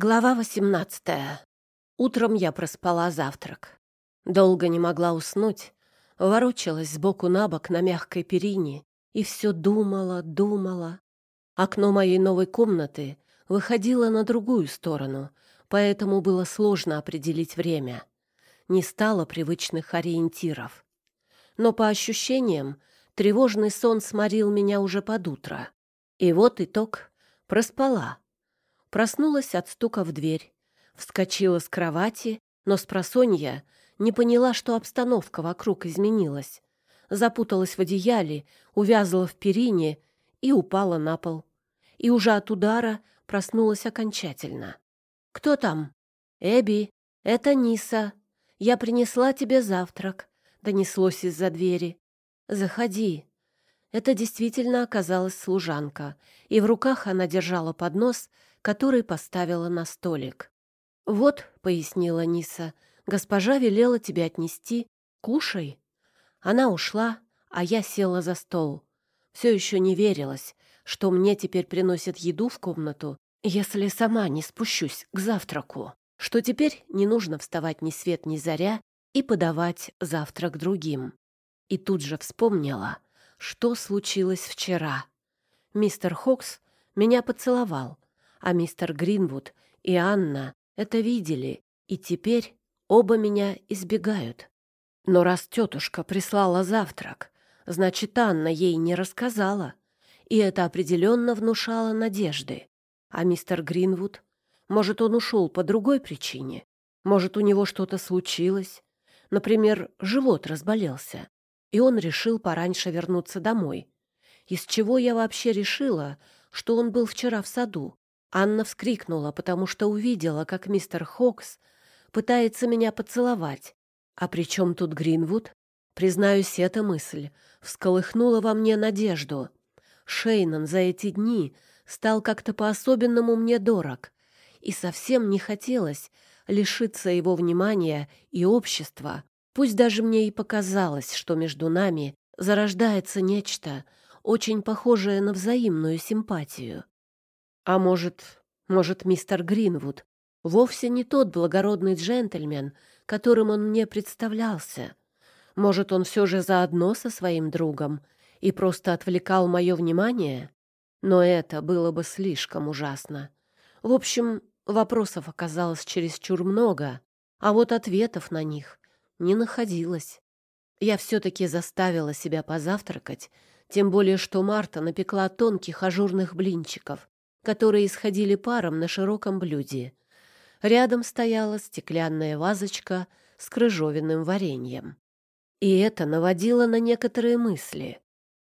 Глава восемнадцатая. Утром я проспала завтрак. Долго не могла уснуть, ворочалась сбоку на бок на мягкой перине и все думала, думала. Окно моей новой комнаты выходило на другую сторону, поэтому было сложно определить время. Не стало привычных ориентиров. Но по ощущениям, тревожный сон сморил меня уже под утро. И вот итог. Проспала Проснулась от стука в дверь. Вскочила с кровати, но с просонья не поняла, что обстановка вокруг изменилась. Запуталась в одеяле, увязла в перине и упала на пол. И уже от удара проснулась окончательно. «Кто там?» «Эбби, это Ниса. Я принесла тебе завтрак», — донеслось из-за двери. «Заходи». Это действительно оказалась служанка, и в руках она держала поднос который поставила на столик. «Вот», — пояснила Ниса, — «госпожа велела тебе отнести. Кушай». Она ушла, а я села за стол. Все еще не верилось, что мне теперь приносят еду в комнату, если сама не спущусь к завтраку, что теперь не нужно вставать ни свет ни заря и подавать завтрак другим. И тут же вспомнила, что случилось вчера. Мистер Хокс меня поцеловал, а мистер Гринвуд и Анна это видели, и теперь оба меня избегают. Но раз тетушка прислала завтрак, значит, Анна ей не рассказала, и это определенно внушало надежды. А мистер Гринвуд? Может, он ушел по другой причине? Может, у него что-то случилось? Например, живот разболелся, и он решил пораньше вернуться домой. Из чего я вообще решила, что он был вчера в саду? Анна вскрикнула, потому что увидела, как мистер Хокс пытается меня поцеловать. А при чем тут Гринвуд? Признаюсь, эта мысль всколыхнула во мне надежду. Шейнон за эти дни стал как-то по-особенному мне дорог, и совсем не хотелось лишиться его внимания и общества. Пусть даже мне и показалось, что между нами зарождается нечто, очень похожее на взаимную симпатию. А может, может, мистер Гринвуд вовсе не тот благородный джентльмен, которым он мне представлялся? Может, он все же заодно со своим другом и просто отвлекал мое внимание? Но это было бы слишком ужасно. В общем, вопросов оказалось чересчур много, а вот ответов на них не находилось. Я все-таки заставила себя позавтракать, тем более что Марта напекла тонких ажурных блинчиков, которые исходили паром на широком блюде. Рядом стояла стеклянная вазочка с крыжовенным вареньем. И это наводило на некоторые мысли.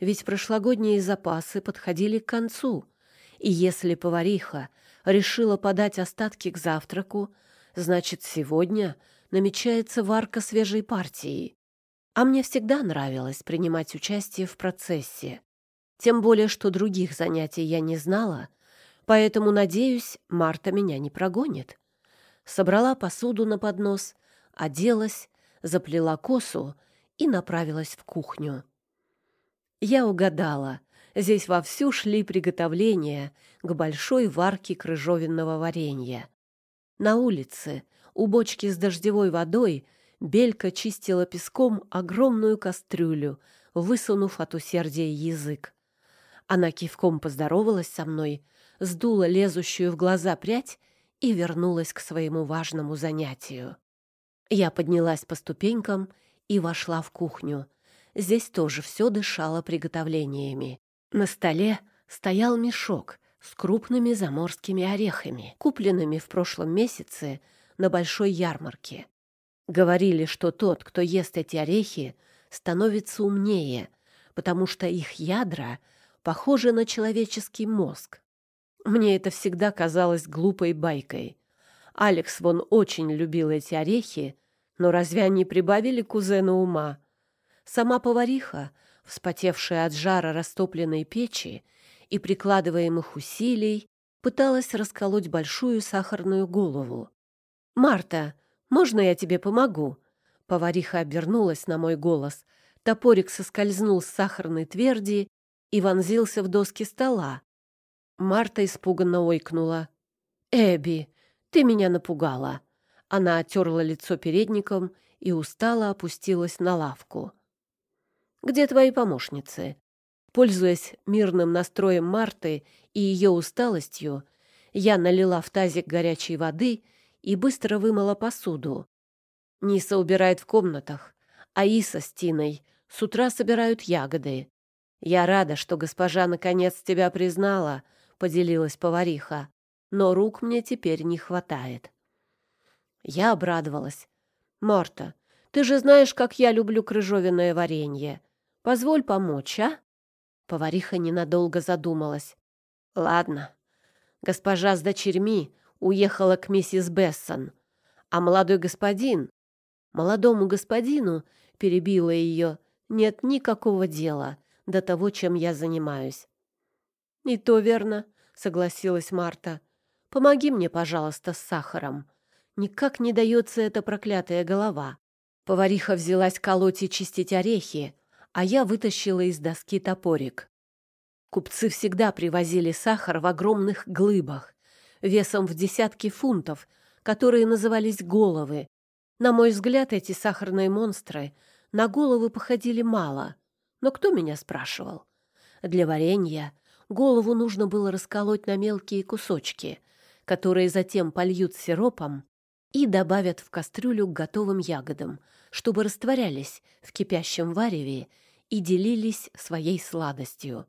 Ведь прошлогодние запасы подходили к концу, и если повариха решила подать остатки к завтраку, значит, сегодня намечается варка свежей партии. А мне всегда нравилось принимать участие в процессе. Тем более, что других занятий я не знала — Поэтому, надеюсь, Марта меня не прогонит. Собрала посуду на поднос, оделась, заплела косу и направилась в кухню. Я угадала. Здесь вовсю шли приготовления к большой варке крыжовенного варенья. На улице, у бочки с дождевой водой, Белька чистила песком огромную кастрюлю, высунув от усердия язык. Она кивком поздоровалась со мной, сдула лезущую в глаза прядь и вернулась к своему важному занятию. Я поднялась по ступенькам и вошла в кухню. Здесь тоже все дышало приготовлениями. На столе стоял мешок с крупными заморскими орехами, купленными в прошлом месяце на большой ярмарке. Говорили, что тот, кто ест эти орехи, становится умнее, потому что их ядра похожи на человеческий мозг. Мне это всегда казалось глупой байкой. Алекс вон очень любил эти орехи, но разве они прибавили кузену ума? Сама повариха, вспотевшая от жара растопленной печи и прикладываемых усилий, пыталась расколоть большую сахарную голову. «Марта, можно я тебе помогу?» Повариха обернулась на мой голос. Топорик соскользнул с сахарной тверди и вонзился в доски стола, Марта испуганно ойкнула. «Эбби, Ты меня напугала. Она оттерла лицо передником и устало опустилась на лавку. Где твои помощницы? Пользуясь мирным настроем Марты и ее усталостью, я налила в тазик горячей воды и быстро вымыла посуду. Ниса убирает в комнатах, а Иса с Тиной с утра собирают ягоды. Я рада, что госпожа наконец тебя признала, поделилась повариха. Но рук мне теперь не хватает. Я обрадовалась. Марта, ты же знаешь, как я люблю крыжовенное варенье. Позволь помочь, а? Повариха ненадолго задумалась. Ладно. Госпожа с дочерьми уехала к миссис Бессон, а молодой господин... Молодому господину, перебила ее, нет никакого дела до того, чем я занимаюсь. «И то верно», — согласилась Марта. «Помоги мне, пожалуйста, с сахаром. Никак не дается эта проклятая голова». Повариха взялась колоть и чистить орехи, а я вытащила из доски топорик. Купцы всегда привозили сахар в огромных глыбах, весом в десятки фунтов, которые назывались головы. На мой взгляд, эти сахарные монстры на головы походили мало. Но кто меня спрашивал? Для варенья голову нужно было расколоть на мелкие кусочки, которые затем польют сиропом и добавят в кастрюлю к готовым ягодам, чтобы растворялись в кипящем вареве и делились своей сладостью.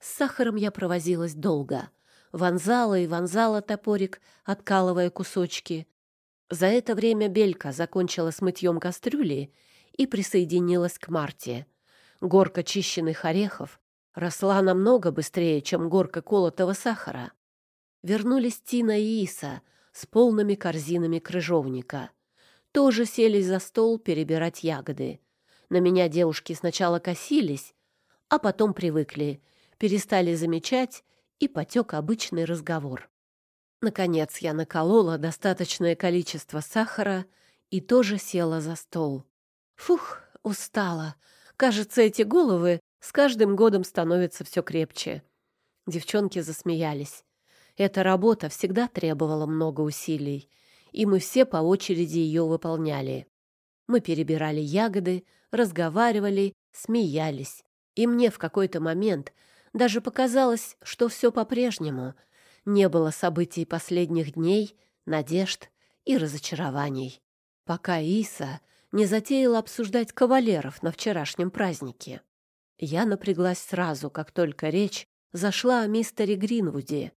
С сахаром я провозилась долго. Вонзала и вонзала топорик, откалывая кусочки. За это время Белька закончила с мытьем кастрюли и присоединилась к Марте. Горка чищенных орехов росла намного быстрее, чем горка колотого сахара. Вернулись Тина и Иса с полными корзинами крыжовника. Тоже сели за стол перебирать ягоды. На меня девушки сначала косились, а потом привыкли, перестали замечать, и потек обычный разговор. Наконец я наколола достаточное количество сахара и тоже села за стол. Фух, устала. Кажется, эти головы с каждым годом становятся все крепче. Девчонки засмеялись. Эта работа всегда требовала много усилий, и мы все по очереди ее выполняли. Мы перебирали ягоды, разговаривали, смеялись. И мне в какой-то момент даже показалось, что все по-прежнему. Не было событий последних дней, надежд и разочарований. Пока Иса не затеяла обсуждать кавалеров на вчерашнем празднике. Я напряглась сразу, как только речь зашла о мистере Гринвуде,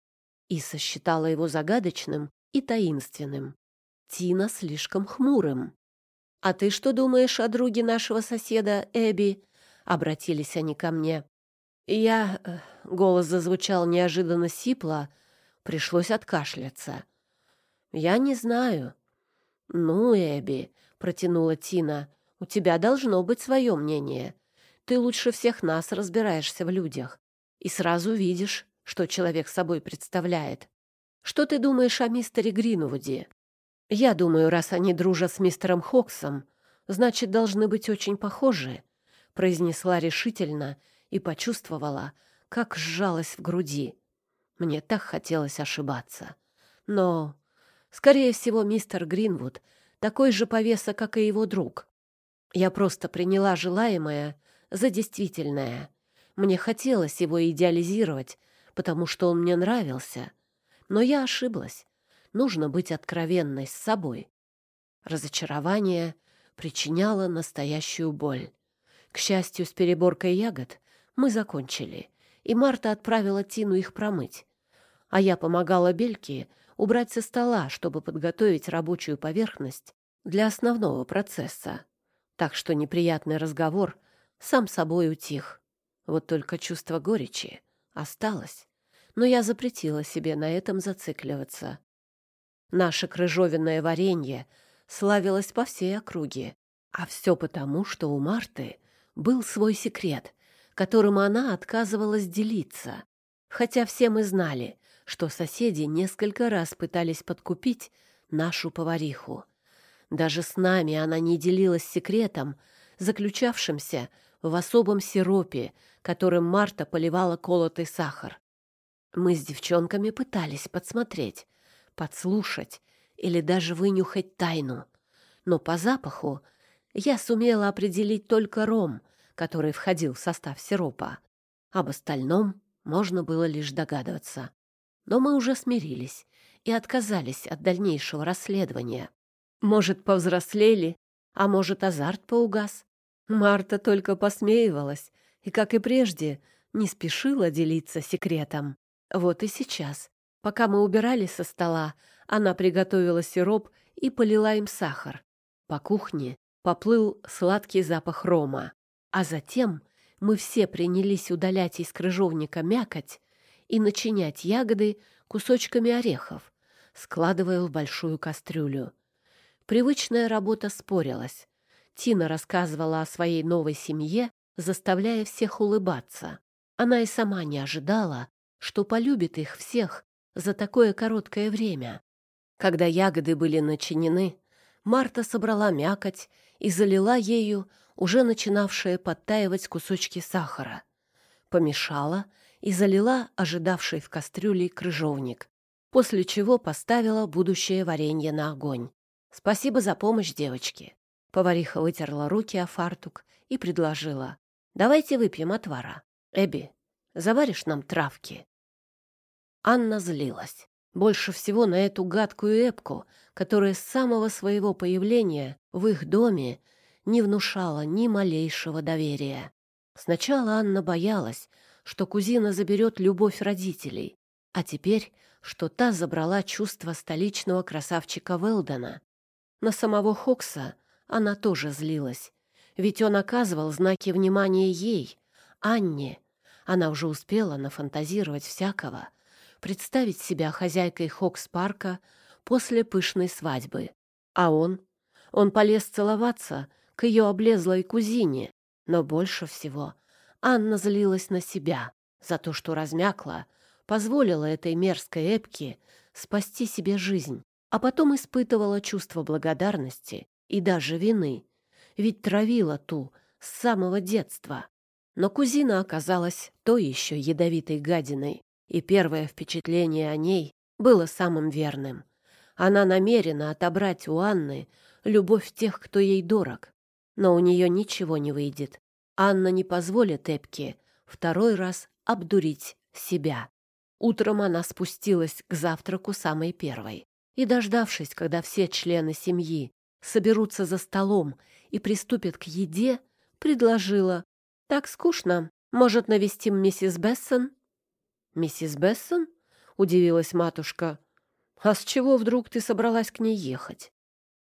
и сосчитала его загадочным и таинственным. Тина слишком хмурым. «А ты что думаешь о друге нашего соседа Эбби?» — обратились они ко мне. Я... Э, голос зазвучал неожиданно сипло, пришлось откашляться. «Я не знаю». «Ну, Эбби, протянула Тина. У тебя должно быть свое мнение. Ты лучше всех нас разбираешься в людях и сразу видишь, что человек собой представляет. Что ты думаешь о мистере Гринвуде? Я думаю, раз они дружат с мистером Хоксом, значит, должны быть очень похожи, произнесла решительно и почувствовала, как сжалась в груди. Мне так хотелось ошибаться. Но, скорее всего, мистер Гринвуд такой же повеса, как и его друг. Я просто приняла желаемое за действительное. Мне хотелось его идеализировать, потому что он мне нравился. Но я ошиблась. Нужно быть откровенной с собой. Разочарование причиняло настоящую боль. К счастью, с переборкой ягод мы закончили, и Марта отправила Тину их промыть. А я помогала Бельке убрать со стола, чтобы подготовить рабочую поверхность для основного процесса. Так что неприятный разговор сам собой утих. Вот только чувство горечи осталось. Но я запретила себе на этом зацикливаться. Наше крыжовенное варенье славилось по всей округе. А все потому, что у Марты был свой секрет, которым она отказывалась делиться. Хотя все мы знали, что соседи несколько раз пытались подкупить нашу повариху. Даже с нами она не делилась секретом, заключавшимся в особом сиропе, которым Марта поливала колотый сахар. Мы с девчонками пытались подсмотреть, подслушать или даже вынюхать тайну. Но по запаху я сумела определить только ром, который входил в состав сиропа. Об остальном можно было лишь догадываться. Но мы уже смирились и отказались от дальнейшего расследования. Может, повзрослели, а может, азарт поугас. Марта только посмеивалась и, как и прежде, не спешила делиться секретом. Вот и сейчас, пока мы убирали со стола, она приготовила сироп и полила им сахар. По кухне поплыл сладкий запах рома, а затем мы все принялись удалять из крыжовника мякоть и начинять ягоды кусочками орехов, складывая в большую кастрюлю. Привычная работа спорилась. Тина рассказывала о своей новой семье, заставляя всех улыбаться. Она и сама не ожидала, что полюбит их всех за такое короткое время. Когда ягоды были начинены, Марта собрала мякоть и залила ею уже начинавшие подтаивать кусочки сахара. Помешала и залила ожидавший в кастрюле крыжовник, после чего поставила будущее варенье на огонь. «Спасибо за помощь, девочки». Повариха вытерла руки о фартук и предложила. «Давайте выпьем отвара. Эбби, заваришь нам травки?» Анна злилась. Больше всего на эту гадкую эпку, которая с самого своего появления в их доме не внушала ни малейшего доверия. Сначала Анна боялась, что кузина заберет любовь родителей, а теперь, что та забрала чувство столичного красавчика Велдона. На самого Хокса она тоже злилась, ведь он оказывал знаки внимания ей, Анне. Она уже успела нафантазировать всякого, представить себя хозяйкой Хокс-парка после пышной свадьбы. А он? Он полез целоваться к ее облезлой кузине. Но больше всего Анна злилась на себя за то, что размякла, позволила этой мерзкой эпке спасти себе жизнь, а потом испытывала чувство благодарности и даже вины, ведь травила ту с самого детства. Но кузина оказалась той еще ядовитой гадиной, и первое впечатление о ней было самым верным. Она намерена отобрать у Анны любовь тех, кто ей дорог. Но у нее ничего не выйдет. Анна не позволит Эпке второй раз обдурить себя. Утром она спустилась к завтраку самой первой. И, дождавшись, когда все члены семьи соберутся за столом и приступят к еде, предложила. «Так скучно. Может, навестим миссис Бессон?» «Миссис Бессон?» — удивилась матушка. «А с чего вдруг ты собралась к ней ехать?»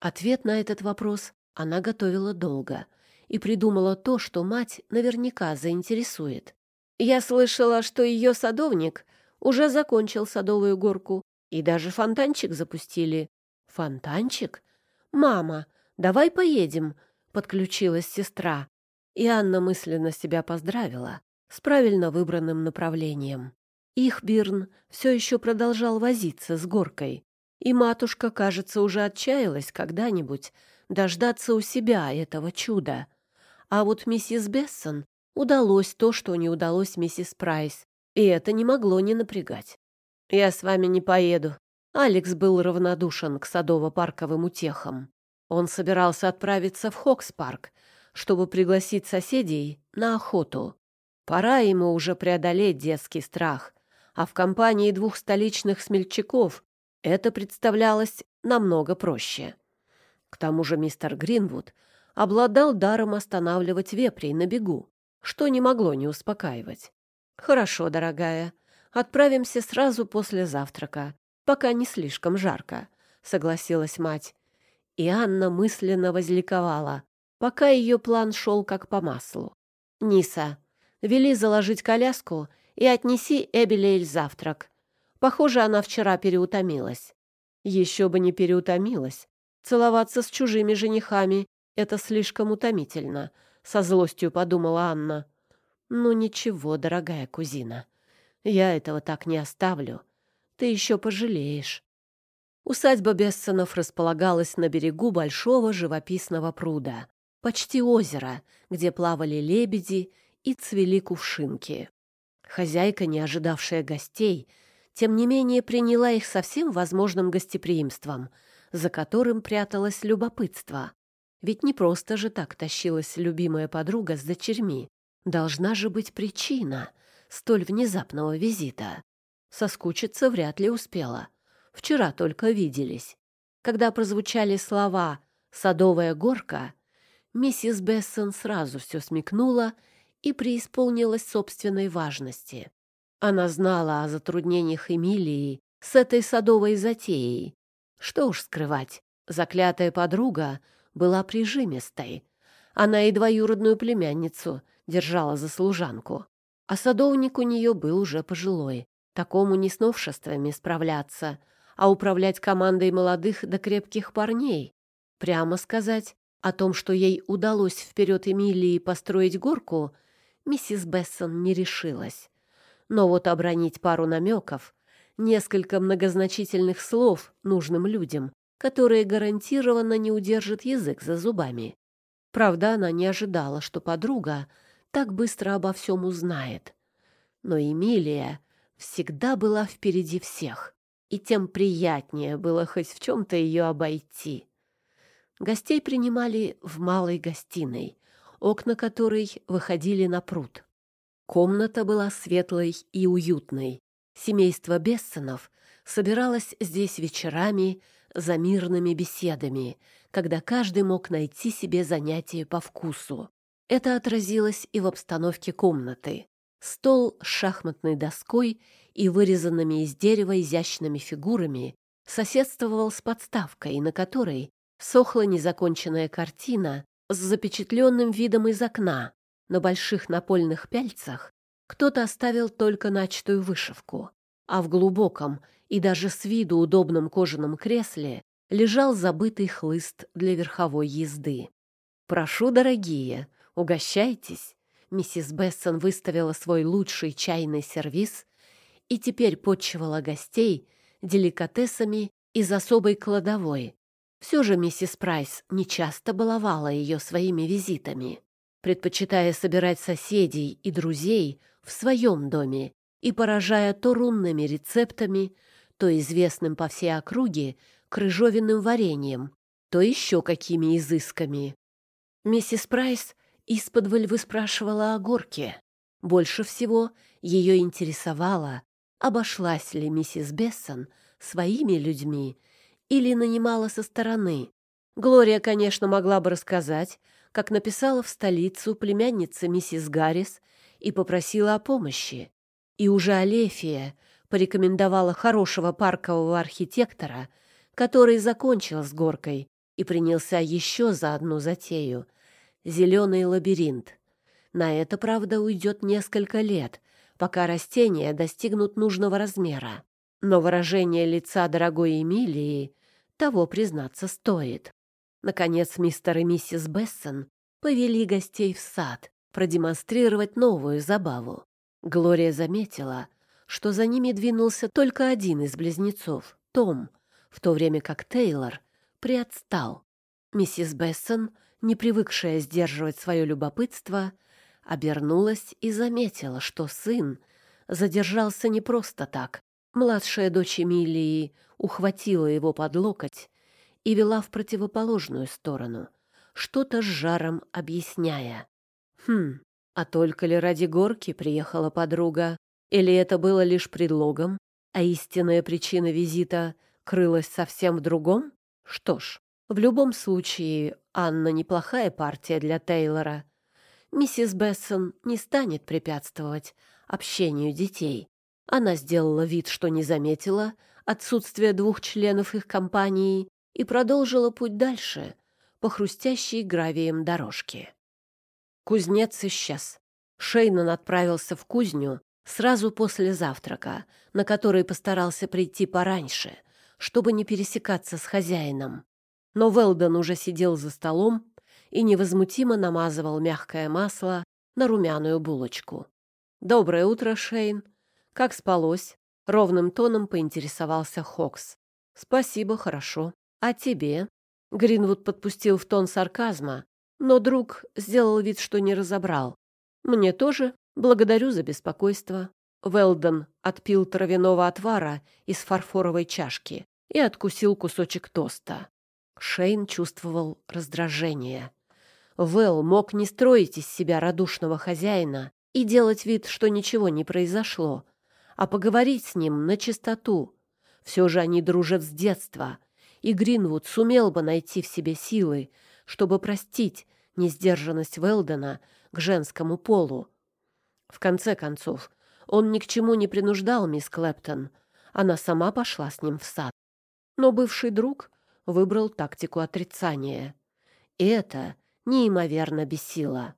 Ответ на этот вопрос она готовила долго и придумала то, что мать наверняка заинтересует. «Я слышала, что ее садовник уже закончил садовую горку, и даже фонтанчик запустили». «Фонтанчик? Мама, давай поедем», — подключилась сестра. И Анна мысленно себя поздравила с правильно выбранным направлением. Их Бирн все еще продолжал возиться с горкой, и матушка, кажется, уже отчаялась когда-нибудь дождаться у себя этого чуда. А вот миссис Бессон удалось то, что не удалось миссис Прайс, и это не могло не напрягать. «Я с вами не поеду». Алекс был равнодушен к садово-парковым утехам. Он собирался отправиться в Хокс-парк, чтобы пригласить соседей на охоту. Пора ему уже преодолеть детский страх а в компании двух столичных смельчаков это представлялось намного проще. К тому же мистер Гринвуд обладал даром останавливать вепрей на бегу, что не могло не успокаивать. «Хорошо, дорогая, отправимся сразу после завтрака, пока не слишком жарко», — согласилась мать. И Анна мысленно возликовала, пока ее план шел как по маслу. «Ниса, вели заложить коляску и отнеси Эбелейль завтрак. Похоже, она вчера переутомилась. Еще бы не переутомилась. Целоваться с чужими женихами — это слишком утомительно, — со злостью подумала Анна. Ну ничего, дорогая кузина, я этого так не оставлю. Ты еще пожалеешь. Усадьба Бессонов располагалась на берегу большого живописного пруда, почти озера, где плавали лебеди и цвели кувшинки. Хозяйка, не ожидавшая гостей, тем не менее приняла их со всем возможным гостеприимством, за которым пряталось любопытство. Ведь не просто же так тащилась любимая подруга с дочерьми. Должна же быть причина столь внезапного визита. Соскучиться вряд ли успела. Вчера только виделись. Когда прозвучали слова «садовая горка», миссис Бессон сразу все смекнула и преисполнилась собственной важности. Она знала о затруднениях Эмилии с этой садовой затеей. Что уж скрывать, заклятая подруга была прижимистой. Она и двоюродную племянницу держала за служанку. А садовник у нее был уже пожилой. Такому не с новшествами справляться, а управлять командой молодых да крепких парней. Прямо сказать, о том, что ей удалось вперед Эмилии построить горку, миссис Бессон не решилась. Но вот обронить пару намеков, несколько многозначительных слов нужным людям, которые гарантированно не удержат язык за зубами. Правда, она не ожидала, что подруга так быстро обо всем узнает. Но Эмилия всегда была впереди всех, и тем приятнее было хоть в чем-то ее обойти. Гостей принимали в малой гостиной, окна которой выходили на пруд. Комната была светлой и уютной. Семейство Бессонов собиралось здесь вечерами за мирными беседами, когда каждый мог найти себе занятие по вкусу. Это отразилось и в обстановке комнаты. Стол с шахматной доской и вырезанными из дерева изящными фигурами соседствовал с подставкой, на которой сохла незаконченная картина с запечатленным видом из окна. На больших напольных пяльцах кто-то оставил только начатую вышивку, а в глубоком и даже с виду удобном кожаном кресле лежал забытый хлыст для верховой езды. «Прошу, дорогие, угощайтесь!» Миссис Бессон выставила свой лучший чайный сервиз и теперь подчивала гостей деликатесами из особой кладовой. Все же миссис Прайс нечасто баловала ее своими визитами, предпочитая собирать соседей и друзей в своем доме и поражая то рунными рецептами, то известным по всей округе крыжовенным вареньем, то еще какими изысками. Миссис Прайс исподволь выспрашивала о горке. Больше всего ее интересовало, обошлась ли миссис Бессон своими людьми или нанимала со стороны. Глория, конечно, могла бы рассказать, как написала в столицу племянница миссис Гаррис и попросила о помощи. И уже Алефия порекомендовала хорошего паркового архитектора, который закончил с горкой и принялся еще за одну затею — зеленый лабиринт. На это, правда, уйдет несколько лет, пока растения достигнут нужного размера. Но выражение лица дорогой Эмилии того, признаться, стоит. Наконец, мистер и миссис Бессон повели гостей в сад продемонстрировать новую забаву. Глория заметила, что за ними двинулся только один из близнецов, Том, в то время как Тейлор приотстал. Миссис Бессон, не привыкшая сдерживать свое любопытство, обернулась и заметила, что сын задержался не просто так. Младшая дочь Эмилии ухватила его под локоть и вела в противоположную сторону, что-то с жаром объясняя. Хм, а только ли ради горки приехала подруга? Или это было лишь предлогом, а истинная причина визита крылась совсем в другом? Что ж, в любом случае, Анна неплохая партия для Тейлора. Миссис Бессон не станет препятствовать общению детей. Она сделала вид, что не заметила отсутствие двух членов их компании и продолжила путь дальше по хрустящей гравием дорожке. Кузнец исчез. Шейнон отправился в кузню сразу после завтрака, на который постарался прийти пораньше, чтобы не пересекаться с хозяином. Но Велдон уже сидел за столом и невозмутимо намазывал мягкое масло на румяную булочку. «Доброе утро, Шейн. Как спалось?» — ровным тоном поинтересовался Хокс. «Спасибо, хорошо. А тебе?» Гринвуд подпустил в тон сарказма, но друг сделал вид, что не разобрал. «Мне тоже. Благодарю за беспокойство. Велден отпил травяного отвара из фарфоровой чашки и откусил кусочек тоста. Шейн чувствовал раздражение. Вэл мог не строить из себя радушного хозяина и делать вид, что ничего не произошло, а поговорить с ним на чистоту. Все же они дружат с детства, и Гринвуд сумел бы найти в себе силы, чтобы простить несдержанность Велдена к женскому полу. В конце концов, он ни к чему не принуждал мисс Клэптон. Она сама пошла с ним в сад. Но бывший друг выбрал тактику отрицания. И это неимоверно бесило.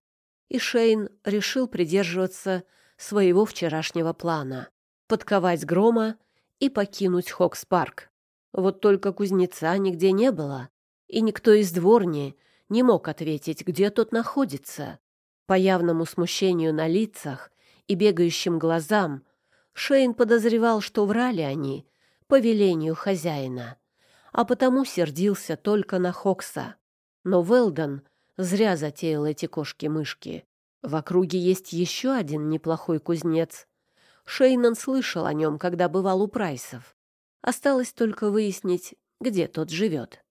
И Шейн решил придерживаться своего вчерашнего плана — подковать грома и покинуть Хокс-парк. Вот только кузнеца нигде не было, и никто из дворни не мог ответить, где тот находится. По явному смущению на лицах и бегающим глазам Шейн подозревал, что врали они по велению хозяина, а потому сердился только на Хокса. Но Велдон зря затеял эти кошки-мышки. В округе есть еще один неплохой кузнец. Шейнан слышал о нем, когда бывал у Прайсов. Осталось только выяснить, где тот живет.